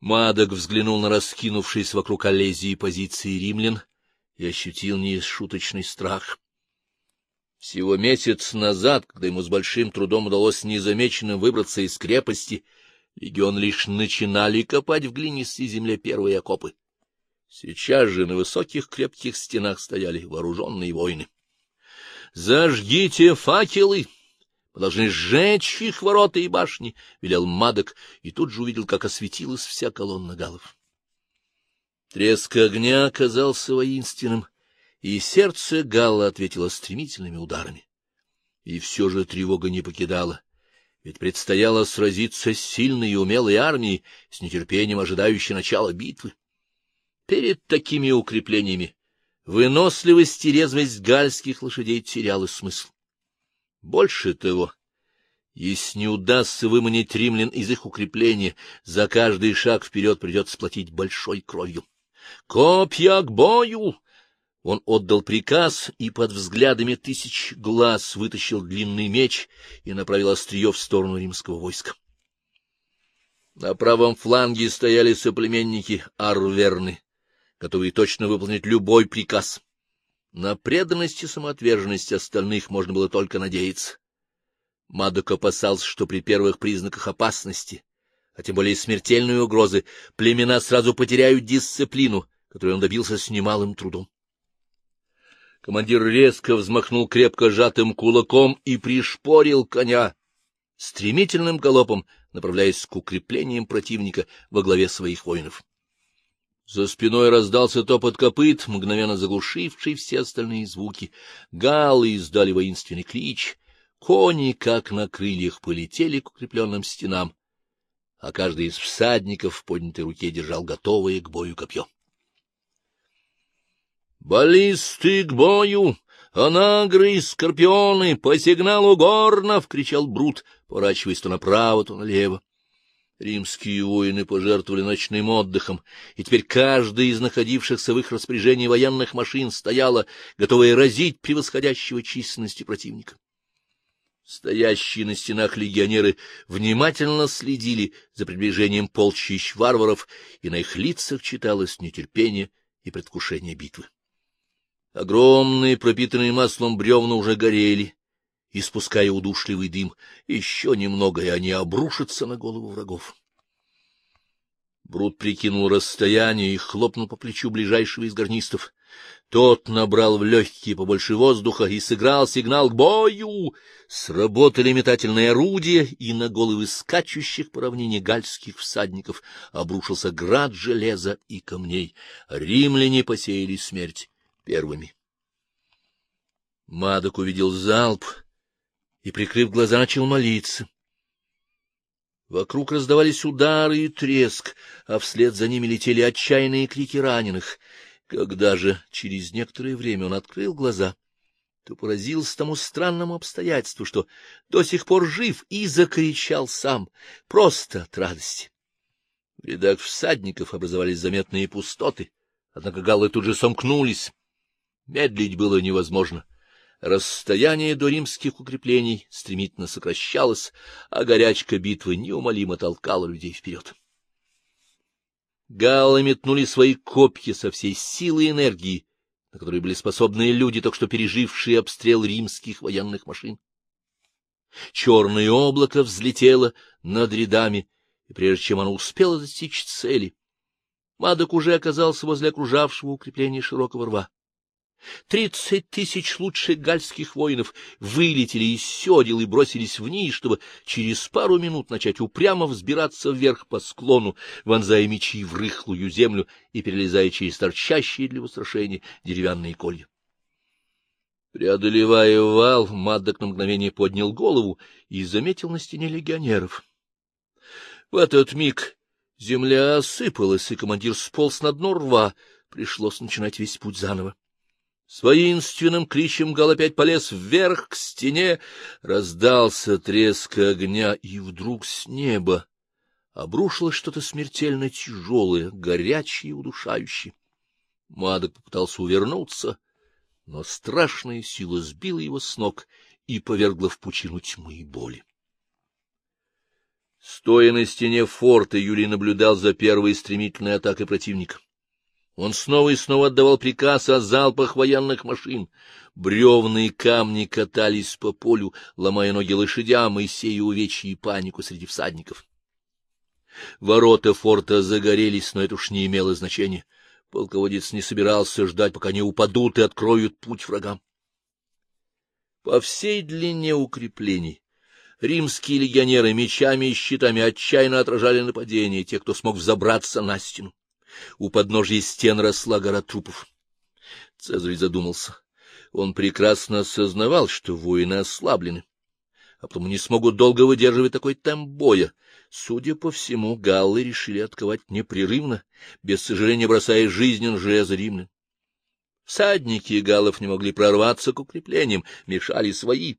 Мадок взглянул на раскинувшиеся вокруг Олезии позиции римлян и ощутил неизшуточный страх. Всего месяц назад, когда ему с большим трудом удалось незамеченным выбраться из крепости, легион лишь начинали копать в глинистой земле первые окопы. Сейчас же на высоких крепких стенах стояли вооруженные воины. — Зажгите факелы! Мы должны сжечь их ворота и башни, — велел Мадок, и тут же увидел, как осветилась вся колонна галов. Треск огня оказался воинственным, и сердце Галла ответило стремительными ударами. И все же тревога не покидала, ведь предстояло сразиться с сильной и умелой армией, с нетерпением ожидающей начала битвы. Перед такими укреплениями выносливость и резвость гальских лошадей теряла смысл. Больше того, если не удастся выманить римлян из их укрепления, за каждый шаг вперед придется платить большой кровью. «Копья к бою!» Он отдал приказ и под взглядами тысяч глаз вытащил длинный меч и направил острие в сторону римского войска. На правом фланге стояли соплеменники Арверны, готовые точно выполнить любой приказ. На преданность и самоотверженность остальных можно было только надеяться. Мадок опасался, что при первых признаках опасности, а тем более смертельной угрозы, племена сразу потеряют дисциплину, которую он добился с немалым трудом. Командир резко взмахнул крепко сжатым кулаком и пришпорил коня, стремительным галопом направляясь к укреплениям противника во главе своих воинов. За спиной раздался топот копыт, мгновенно заглушивший все остальные звуки. Галы издали воинственный клич. Кони, как на крыльях, полетели к укрепленным стенам, а каждый из всадников в поднятой руке держал готовое к бою копье. «Баллисты к бою! Анагры скорпионы! По сигналу горнов!» — кричал Брут, поворачиваясь то направо, то налево. Римские воины пожертвовали ночным отдыхом, и теперь каждая из находившихся в их распоряжении военных машин стояла, готовая разить превосходящего численности противника. Стоящие на стенах легионеры внимательно следили за приближением полчищ варваров, и на их лицах читалось нетерпение и предвкушение битвы. Огромные, пропитанные маслом бревна уже горели, испуская удушливый дым. Еще немного, и они обрушатся на голову врагов. Брут прикинул расстояние и хлопнул по плечу ближайшего из гарнистов. Тот набрал в легкие побольше воздуха и сыграл сигнал к бою. Сработали метательные орудия, и на головы скачущих по равнине гальских всадников обрушился град железа и камней. Римляне посеяли смерть первыми. Мадок увидел залп и, прикрыв глаза, начал молиться. Вокруг раздавались удары и треск, а вслед за ними летели отчаянные крики раненых. Когда же через некоторое время он открыл глаза, то поразился тому странному обстоятельству, что до сих пор жив, и закричал сам, просто от радости. В рядах всадников образовались заметные пустоты, однако галлы тут же сомкнулись. Медлить было невозможно — Расстояние до римских укреплений стремительно сокращалось, а горячка битвы неумолимо толкала людей вперед. Галлы метнули свои копья со всей силой и энергии, на которые были способны люди, только что пережившие обстрел римских военных машин. Черное облако взлетело над рядами, и прежде чем оно успело достичь цели, Мадок уже оказался возле окружавшего укрепления широкого рва. Тридцать тысяч лучших гальских воинов вылетели из седел и бросились вниз, чтобы через пару минут начать упрямо взбираться вверх по склону, вонзая мечи в рыхлую землю и перелезая через торчащие для устрашения деревянные колья. Преодолевая вал, Маддок на мгновение поднял голову и заметил на стене легионеров. В этот миг земля осыпалась, и командир сполз на дно рва. Пришлось начинать весь путь заново. С воинственным кличем гал опять полез вверх к стене, раздался треск огня, и вдруг с неба обрушилось что-то смертельно тяжелое, горячее и удушающее. Мадок попытался увернуться, но страшная сила сбила его с ног и повергла в пучину тьмы и боли. Стоя на стене форта, Юлий наблюдал за первой стремительной атакой противника. Он снова и снова отдавал приказ о залпах военных машин. Бревные камни катались по полю, ломая ноги лошадям и сея увечья и панику среди всадников. Ворота форта загорелись, но это уж не имело значения. Полководец не собирался ждать, пока они упадут и откроют путь врагам. По всей длине укреплений римские легионеры мечами и щитами отчаянно отражали нападения тех, кто смог взобраться на стену. У подножья стен росла гора трупов. Цезарь задумался. Он прекрасно осознавал, что воины ослаблены, а потому не смогут долго выдерживать такой темп боя. Судя по всему, галлы решили отковать непрерывно, без сожаления бросая жизнь на железо римлян. Всадники галлов не могли прорваться к укреплениям, мешали свои.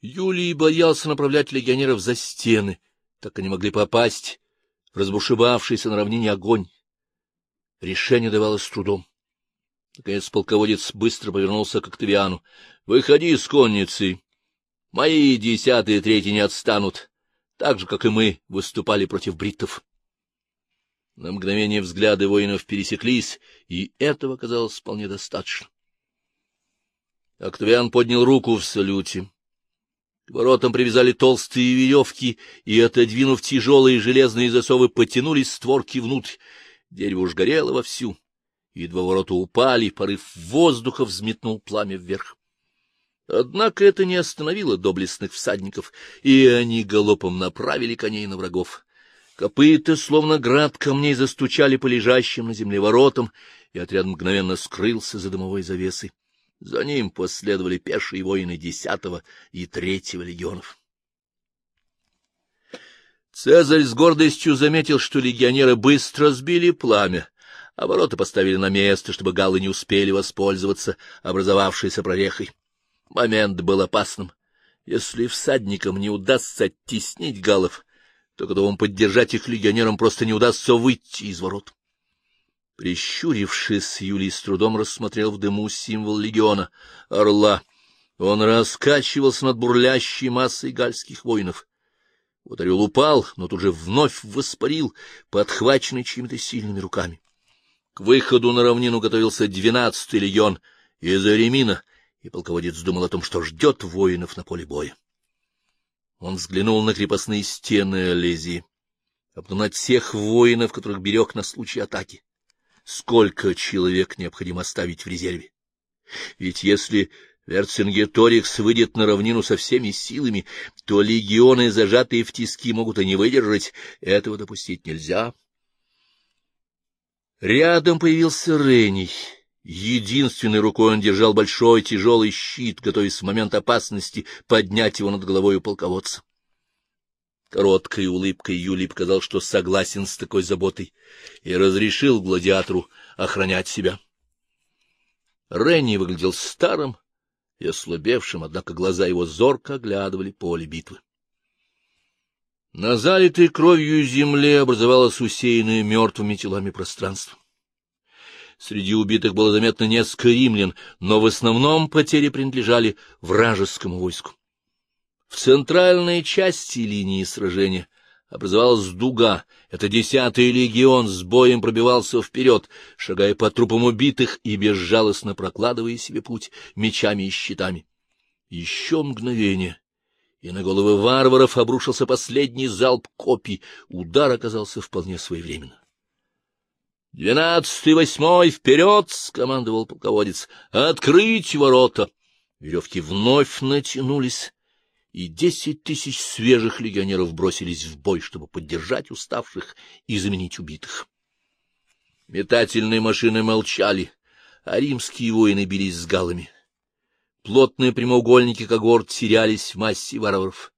Юлий боялся направлять легионеров за стены, так они могли попасть разбушевавшийся на равнине огонь. Решение давалось с трудом. Наконец полководец быстро повернулся к Октавиану. — Выходи с конницы. Мои десятые и третьи не отстанут, так же, как и мы выступали против бриттов. На мгновение взгляды воинов пересеклись, и этого казалось вполне достаточно. Октавиан поднял руку в салюте. К воротам привязали толстые веревки, и, отодвинув тяжелые железные засовы, потянулись створки внутрь. Дерево уж горело вовсю. Едва ворота упали, порыв воздуха взметнул пламя вверх. Однако это не остановило доблестных всадников, и они галопом направили коней на врагов. Копыта, словно град камней, застучали по лежащим на земле воротам, и отряд мгновенно скрылся за дымовой завесой. За ним последовали пешие воины десятого и третьего легионов. Цезарь с гордостью заметил, что легионеры быстро сбили пламя, а ворота поставили на место, чтобы галлы не успели воспользоваться образовавшейся прорехой. Момент был опасным. Если всадникам не удастся оттеснить галлов, то готовым поддержать их легионерам просто не удастся выйти из ворот. Прищурившись, Юлий с трудом рассмотрел в дыму символ легиона — орла. Он раскачивался над бурлящей массой гальских воинов. Вот орел упал, но тут же вновь воспарил, подхваченный чьими-то сильными руками. К выходу на равнину готовился двенадцатый легион из Аремина, и полководец думал о том, что ждет воинов на поле боя. Он взглянул на крепостные стены Олезии, а потом на тех воинов, которых берег на случай атаки сколько человек необходимо оставить в резерве. Ведь если Верцингеторикс выйдет на равнину со всеми силами, то легионы, зажатые в тиски, могут и не выдержать. Этого допустить нельзя. Рядом появился Рений. Единственной рукой он держал большой тяжелый щит, готовясь в момент опасности поднять его над головой у полководца. Короткой улыбкой Юлий показал, что согласен с такой заботой, и разрешил гладиатору охранять себя. Ренни выглядел старым и ослабевшим, однако глаза его зорко оглядывали поле битвы. На залитой кровью земле образовалось усеянное мертвыми телами пространство. Среди убитых было заметно несколько римлян, но в основном потери принадлежали вражескому войску. В центральной части линии сражения образовалась дуга. Это десятый легион с боем пробивался вперед, шагая по трупам убитых и безжалостно прокладывая себе путь мечами и щитами. Еще мгновение, и на головы варваров обрушился последний залп копий. Удар оказался вполне своевременно. «Двенадцатый, восьмой, вперед!» — скомандовал полководец. «Открыть ворота!» Веревки вновь натянулись, и десять тысяч свежих легионеров бросились в бой, чтобы поддержать уставших и заменить убитых. Метательные машины молчали, а римские воины бились с галами. Плотные прямоугольники когорт терялись в массе варваров,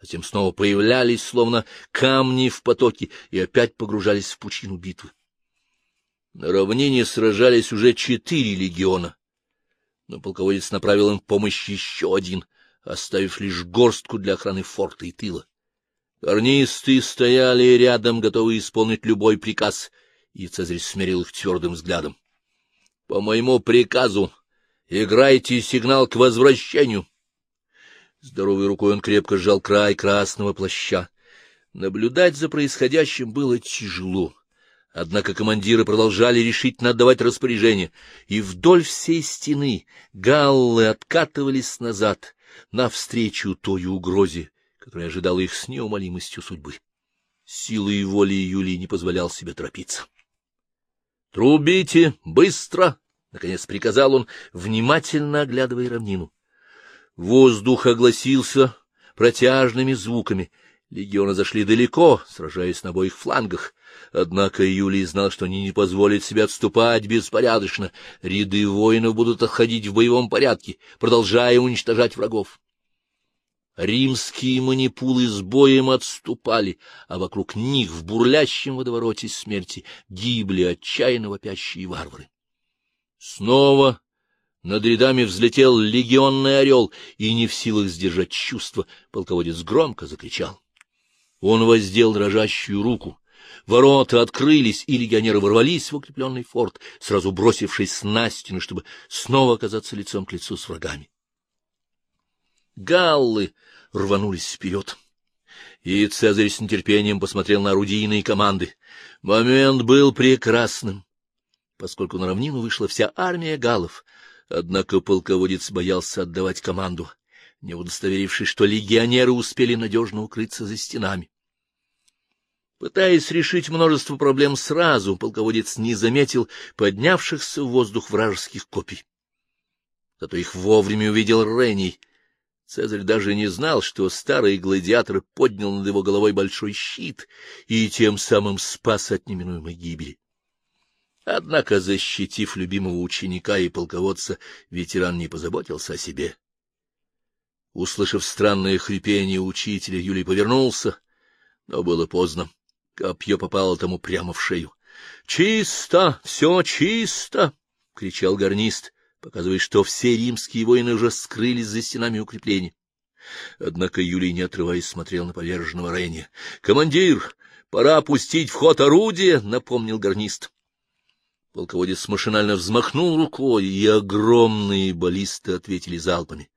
затем снова появлялись, словно камни в потоке, и опять погружались в пучину битвы. На равнине сражались уже четыре легиона, но полководец направил им помощь еще один — оставив лишь горстку для охраны форта и тыла. Гарнисты стояли рядом, готовые исполнить любой приказ, и Цезарь смирил их твердым взглядом. — По моему приказу играйте сигнал к возвращению. Здоровой рукой он крепко сжал край красного плаща. Наблюдать за происходящим было тяжело. Однако командиры продолжали решительно отдавать распоряжения, и вдоль всей стены галлы откатывались назад, навстречу той угрозе, которая ожидала их с неумолимостью судьбы. Силой и волей Юлии не позволял себе торопиться. — Трубите! Быстро! — наконец приказал он, внимательно оглядывая равнину. Воздух огласился протяжными звуками. Легионы зашли далеко, сражаясь на обоих флангах. Однако Юлий знал, что они не позволят себе отступать беспорядочно. Ряды воинов будут отходить в боевом порядке, продолжая уничтожать врагов. Римские манипулы с боем отступали, а вокруг них в бурлящем водовороте смерти гибли отчаянно вопящие варвары. Снова над рядами взлетел легионный орел, и не в силах сдержать чувства, полководец громко закричал. Он воздел дрожащую руку. Ворота открылись, и легионеры ворвались в укрепленный форт, сразу бросившись на стену, чтобы снова оказаться лицом к лицу с врагами. Галлы рванулись вперед. И Цезарь с нетерпением посмотрел на орудийные команды. Момент был прекрасным, поскольку на равнину вышла вся армия галлов. Однако полководец боялся отдавать команду, не удостоверившись, что легионеры успели надежно укрыться за стенами. Пытаясь решить множество проблем сразу, полководец не заметил поднявшихся в воздух вражеских копий. Зато их вовремя увидел Рений — Цезарь даже не знал, что старый гладиатор поднял над его головой большой щит и тем самым спас от неминуемой гибели. Однако, защитив любимого ученика и полководца, ветеран не позаботился о себе. Услышав странное хрипение учителя, Юлий повернулся, но было поздно. Копье попало тому прямо в шею. — Чисто! Все чисто! — кричал гарнист показывая, что все римские воины уже скрылись за стенами укреплений. Однако Юлий, не отрываясь, смотрел на поверженного Рейни. — Командир, пора пустить в ход орудие, — напомнил гарнист. Полководец машинально взмахнул рукой, и огромные баллисты ответили залпами.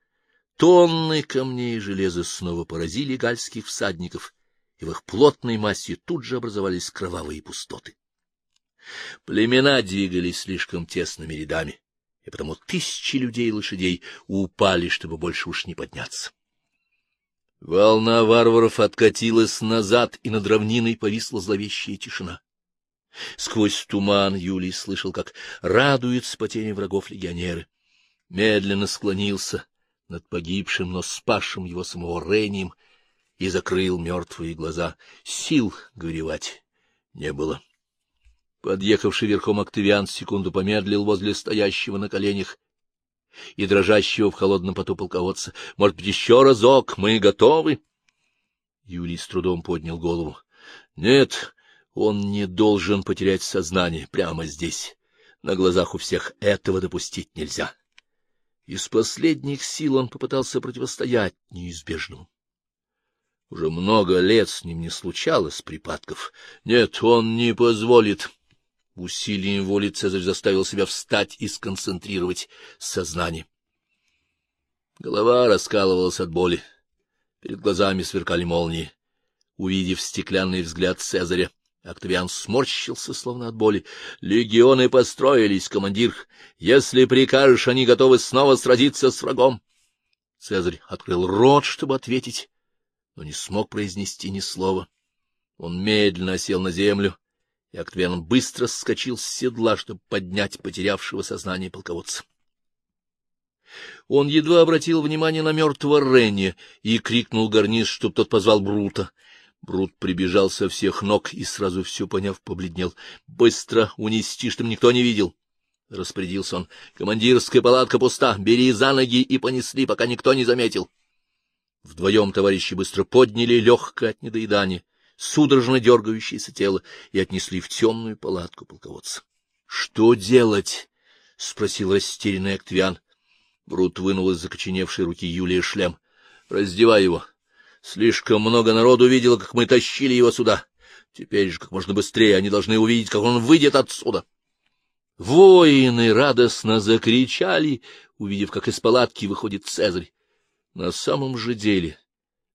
Тонны камней и железа снова поразили гальских всадников, и в их плотной массе тут же образовались кровавые пустоты. Племена двигались слишком тесными рядами и потому тысячи людей и лошадей упали, чтобы больше уж не подняться. Волна варваров откатилась назад, и над равниной повисла зловещая тишина. Сквозь туман Юлий слышал, как радуются потери врагов легионеры. Медленно склонился над погибшим, но спасшим его самого Рением и закрыл мертвые глаза. Сил горевать не было. Подъехавший верхом Октавиан секунду помедлил возле стоящего на коленях и дрожащего в холодном поту полководца. — Может быть, еще разок? Мы готовы? Юлий с трудом поднял голову. — Нет, он не должен потерять сознание прямо здесь. На глазах у всех этого допустить нельзя. Из последних сил он попытался противостоять неизбежному. Уже много лет с ним не случалось припадков. Нет, он не позволит. Усилием воли Цезарь заставил себя встать и сконцентрировать сознание. Голова раскалывалась от боли. Перед глазами сверкали молнии. Увидев стеклянный взгляд Цезаря, Октавиан сморщился, словно от боли. — Легионы построились, командир. Если прикажешь, они готовы снова сразиться с врагом. Цезарь открыл рот, чтобы ответить, но не смог произнести ни слова. Он медленно сел на землю и Октавиан быстро скочил с седла, чтобы поднять потерявшего сознание полководца. Он едва обратил внимание на мертвого Ренни и крикнул гарниз, чтоб тот позвал Брута. Брут прибежал со всех ног и, сразу все поняв, побледнел. — Быстро унести, чтобы никто не видел! — распорядился он. — Командирская палатка пуста. Бери за ноги и понесли, пока никто не заметил. Вдвоем товарищи быстро подняли легкое от недоедания судорожно дергающееся тело, и отнесли в темную палатку полководца. — Что делать? — спросил растерянный Актвиан. Брут вынул из закоченевшей руки Юлия шлем. — Раздевай его. Слишком много народу видело, как мы тащили его сюда. Теперь же как можно быстрее они должны увидеть, как он выйдет отсюда. Воины радостно закричали, увидев, как из палатки выходит Цезарь. На самом же деле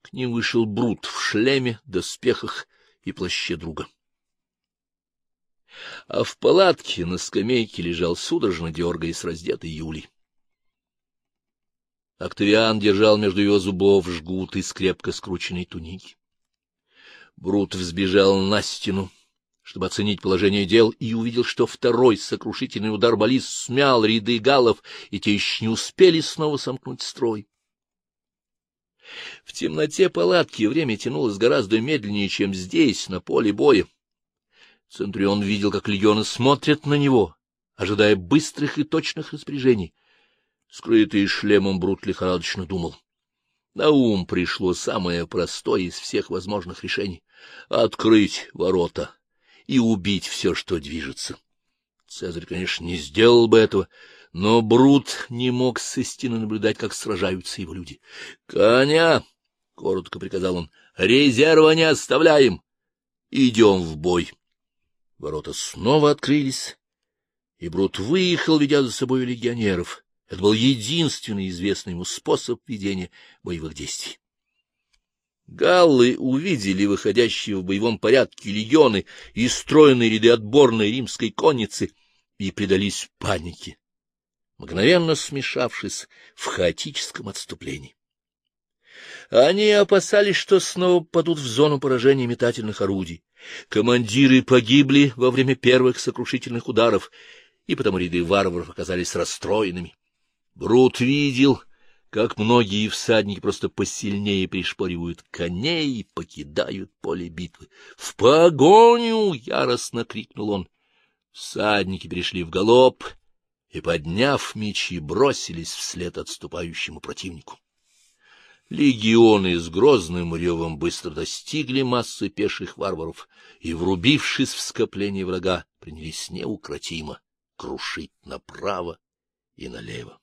К ним вышел Брут в шлеме, доспехах и плаще друга. А в палатке на скамейке лежал судорожно дергаясь раздетый Юлий. Октавиан держал между его зубов жгут из крепко скрученной туники. Брут взбежал на стену, чтобы оценить положение дел, и увидел, что второй сокрушительный удар баллист смял ряды галов, и те еще не успели снова сомкнуть строй. В темноте палатки время тянулось гораздо медленнее, чем здесь, на поле боя. Центурион видел, как легионы смотрят на него, ожидая быстрых и точных распоряжений. Скрытый шлемом Брут лихорадочно думал. На ум пришло самое простое из всех возможных решений — открыть ворота и убить все, что движется. Цезарь, конечно, не сделал бы этого, но Брут не мог с истины наблюдать, как сражаются его люди. — Коня! — коротко приказал он. — Резерва не оставляем! Идем в бой! Ворота снова открылись, и Брут выехал, ведя за собой легионеров. Это был единственный известный ему способ ведения боевых действий. Галлы увидели выходящие в боевом порядке легионы и стройные ряды отборной римской конницы и предались панике, мгновенно смешавшись в хаотическом отступлении. Они опасались, что снова падут в зону поражения метательных орудий. Командиры погибли во время первых сокрушительных ударов, и потому ряды варваров оказались расстроенными. Брут видел, как многие всадники просто посильнее пришпоривают коней и покидают поле битвы. «В погоню!» — яростно крикнул он. Всадники перешли в галоп и, подняв мечи, бросились вслед отступающему противнику. Легионы с грозным ревом быстро достигли массы пеших варваров и, врубившись в скопление врага, принялись неукротимо крушить направо и налево.